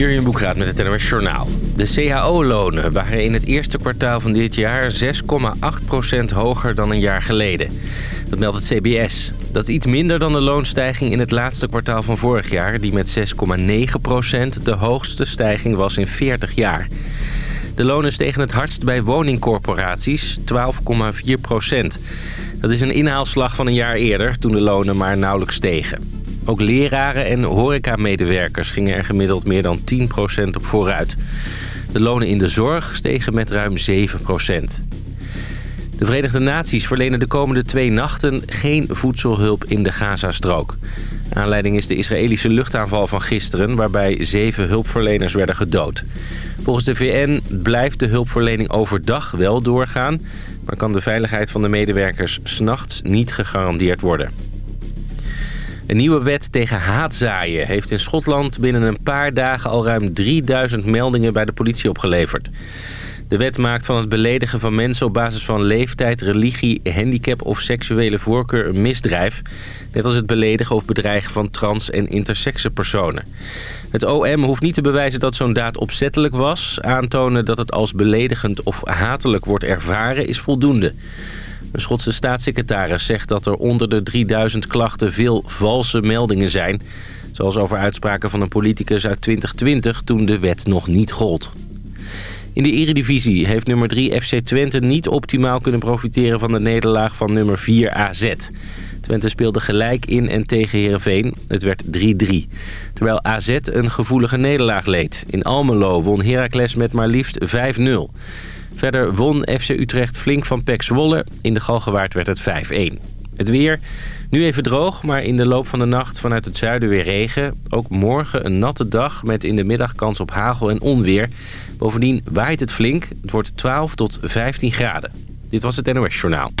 Jurjen Boekraat met het NOS Journaal. De CAO-lonen waren in het eerste kwartaal van dit jaar 6,8% hoger dan een jaar geleden. Dat meldt het CBS. Dat is iets minder dan de loonstijging in het laatste kwartaal van vorig jaar... die met 6,9% de hoogste stijging was in 40 jaar. De lonen stegen het hardst bij woningcorporaties, 12,4%. Dat is een inhaalslag van een jaar eerder, toen de lonen maar nauwelijks stegen. Ook leraren en horecamedewerkers gingen er gemiddeld meer dan 10% op vooruit. De lonen in de zorg stegen met ruim 7%. De Verenigde Naties verlenen de komende twee nachten geen voedselhulp in de Gazastrook. Aanleiding is de Israëlische luchtaanval van gisteren... waarbij zeven hulpverleners werden gedood. Volgens de VN blijft de hulpverlening overdag wel doorgaan... maar kan de veiligheid van de medewerkers s'nachts niet gegarandeerd worden. Een nieuwe wet tegen haatzaaien heeft in Schotland binnen een paar dagen al ruim 3000 meldingen bij de politie opgeleverd. De wet maakt van het beledigen van mensen op basis van leeftijd, religie, handicap of seksuele voorkeur een misdrijf. Net als het beledigen of bedreigen van trans- en intersexe personen. Het OM hoeft niet te bewijzen dat zo'n daad opzettelijk was. Aantonen dat het als beledigend of hatelijk wordt ervaren is voldoende. Een Schotse staatssecretaris zegt dat er onder de 3000 klachten veel valse meldingen zijn. Zoals over uitspraken van een politicus uit 2020 toen de wet nog niet gold. In de eredivisie heeft nummer 3 FC Twente niet optimaal kunnen profiteren van de nederlaag van nummer 4 AZ. Twente speelde gelijk in en tegen Heerenveen. Het werd 3-3. Terwijl AZ een gevoelige nederlaag leed. In Almelo won Heracles met maar liefst 5-0. Verder won FC Utrecht flink van PEC Zwolle. In de Galgenwaard werd het 5-1. Het weer. Nu even droog, maar in de loop van de nacht vanuit het zuiden weer regen. Ook morgen een natte dag met in de middag kans op hagel en onweer. Bovendien waait het flink. Het wordt 12 tot 15 graden. Dit was het NOS Journaal.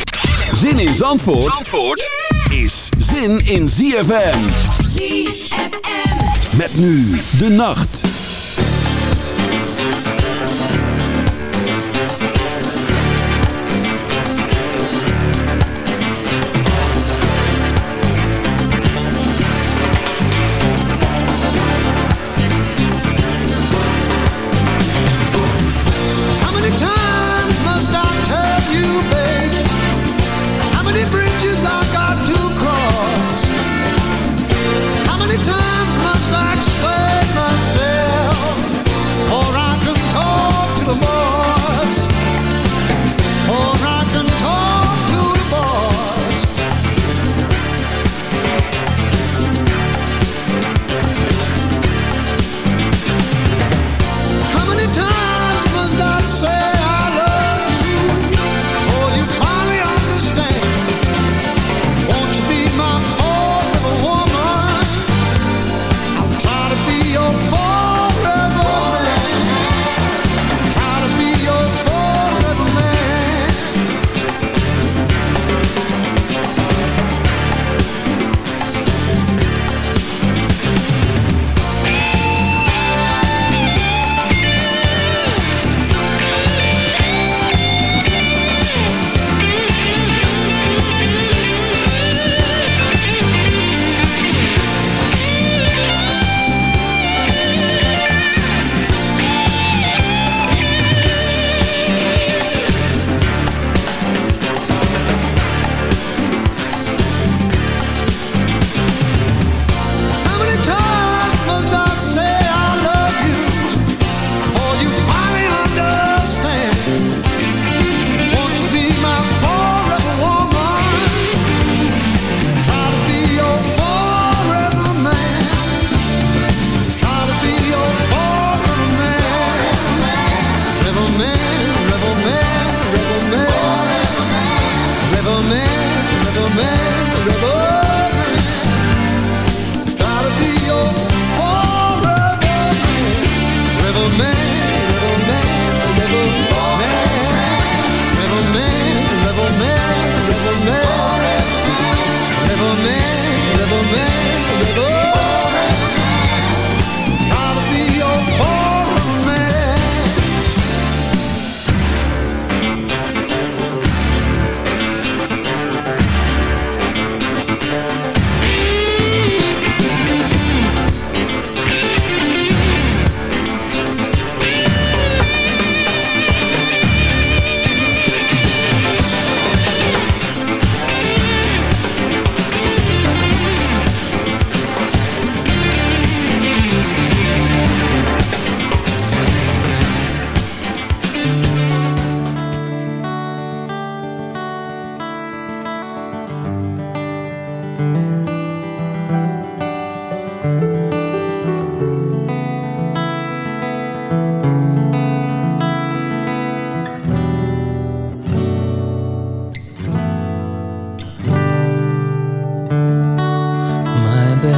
Zin in Zandvoort, Zandvoort is zin in ZFM. ZFM. Met nu de nacht.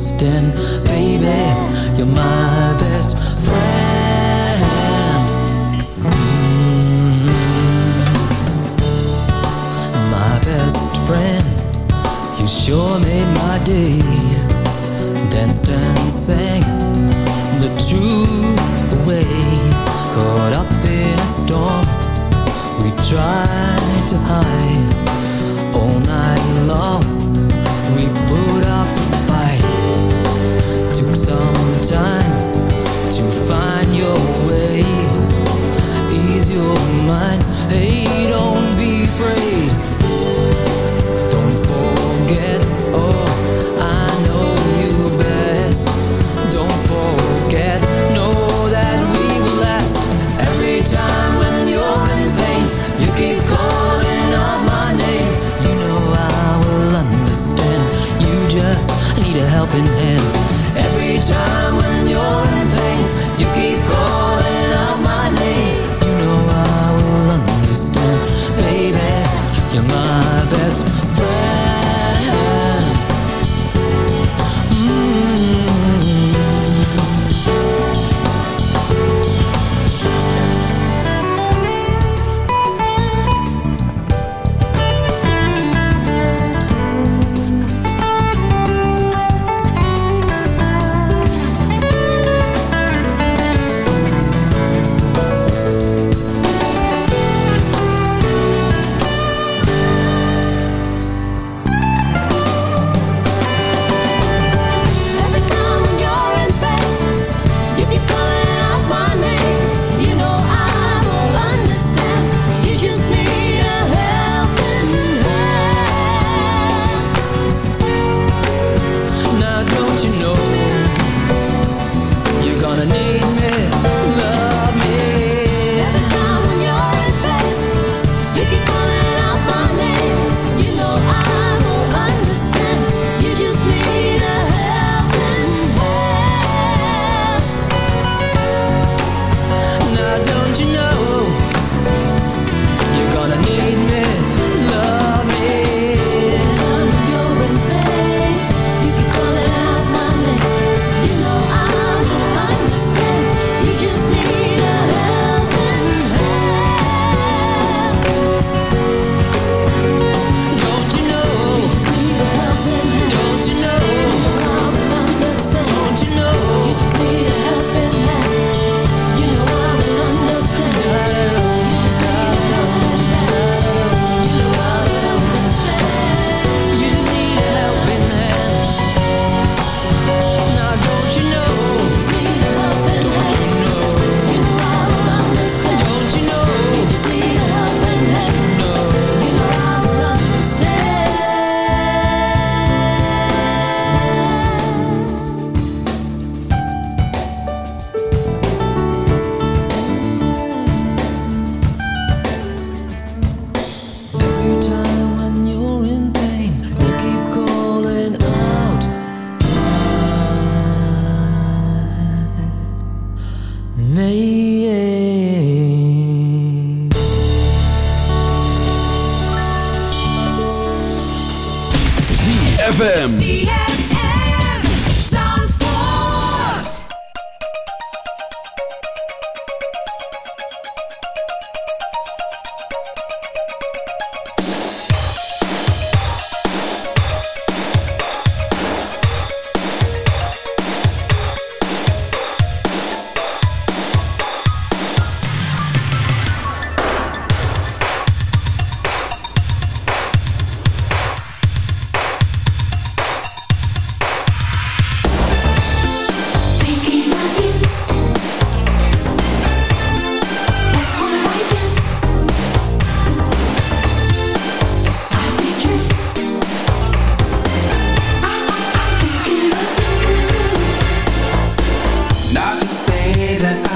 baby you're my best friend. Mm -hmm. my best friend you sure made my day. Danced and sang the two away caught up in a storm we tried to hide all night long. We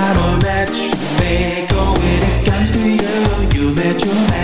I'm a match maker when it comes to you. You match your match.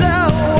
the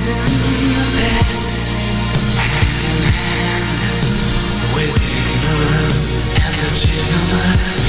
With ignorance and legitimate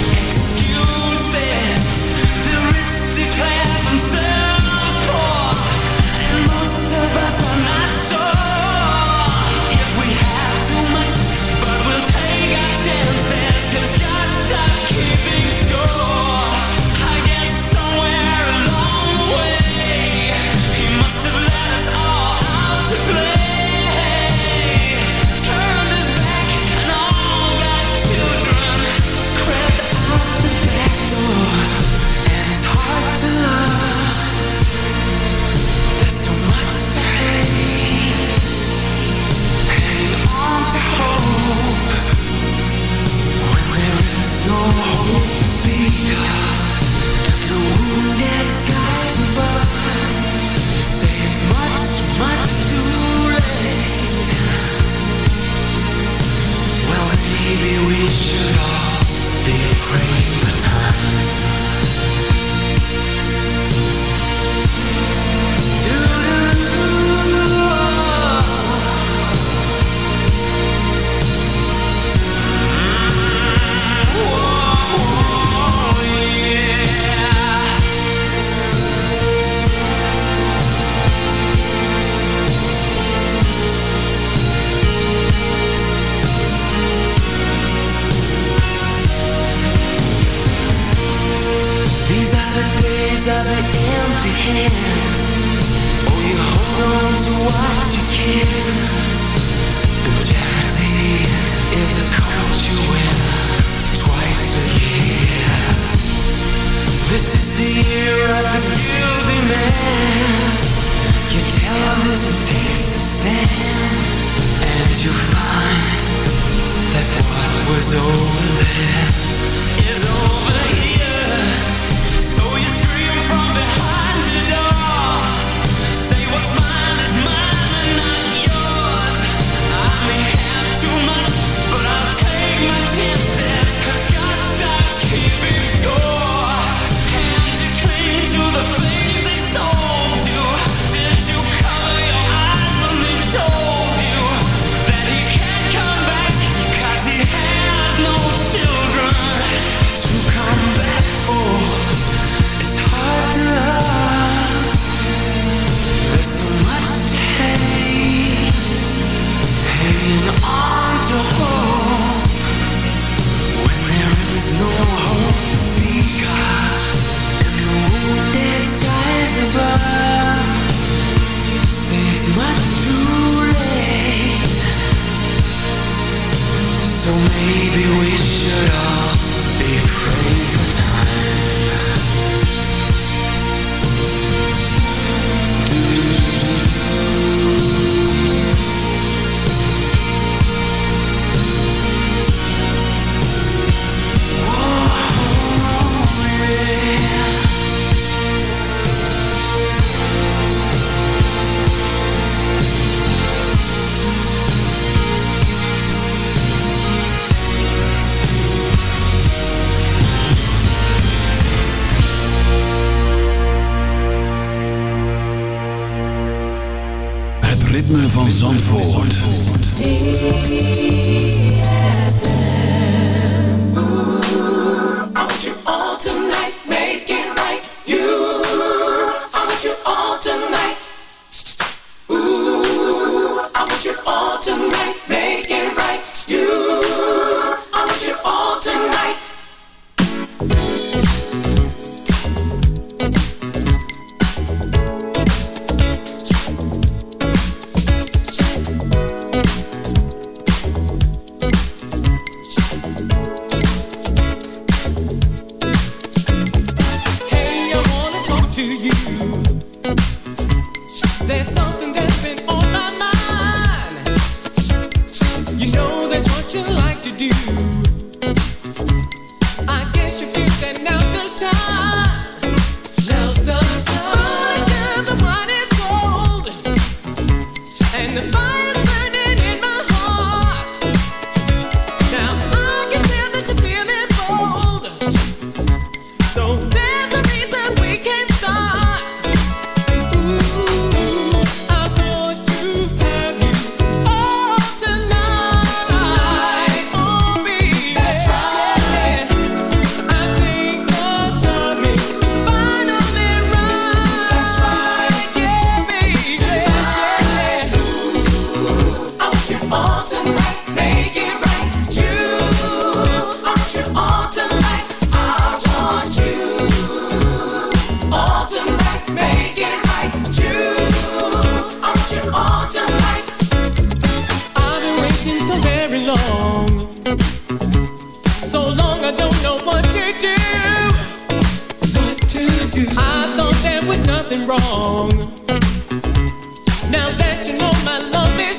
you find that what was over there is over?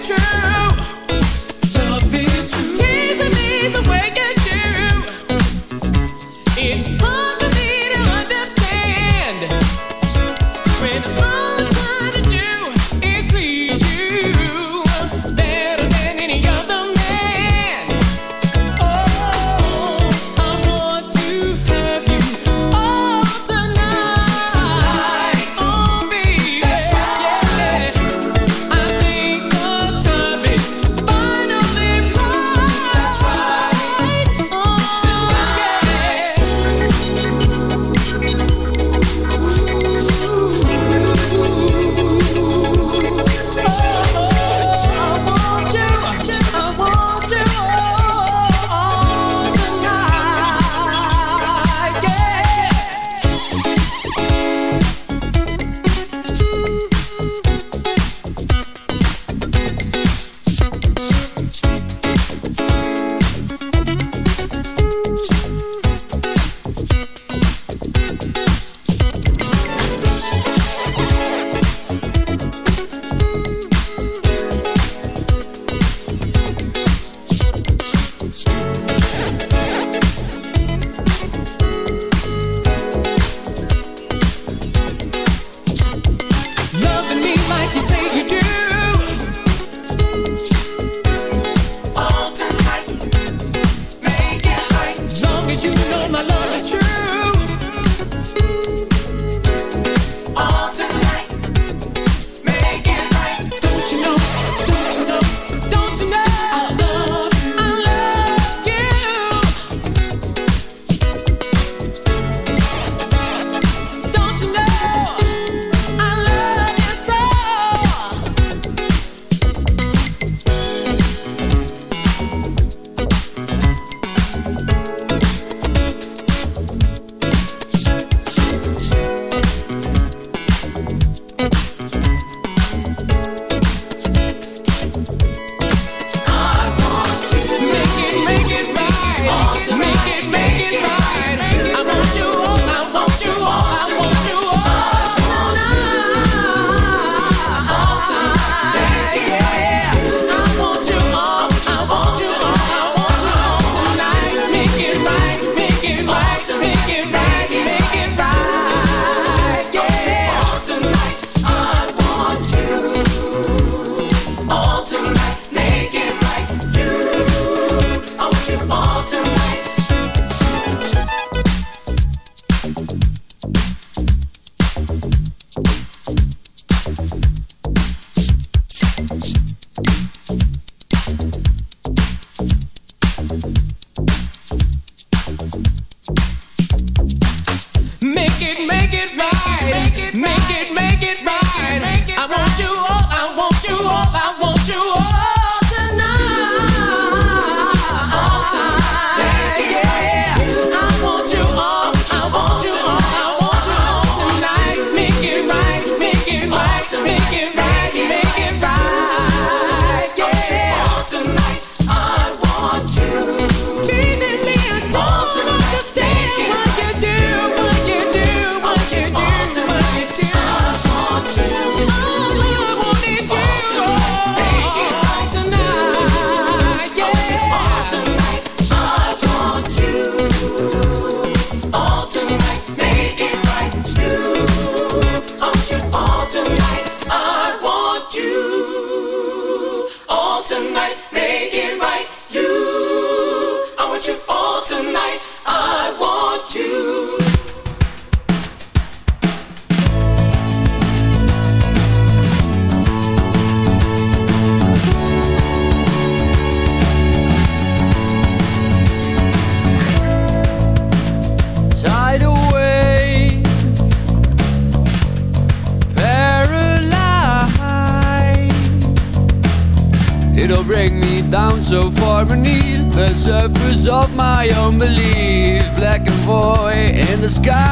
True. Sky,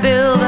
fill the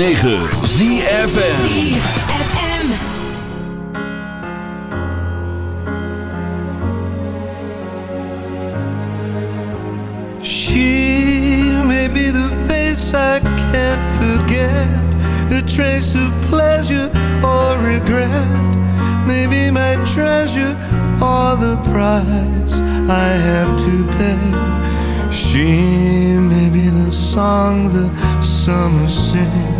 106.9 ZFM She may be the face I can't forget, a trace of pleasure or regret. Maybe my treasure or the price I have to pay. She may be the song the summer sings,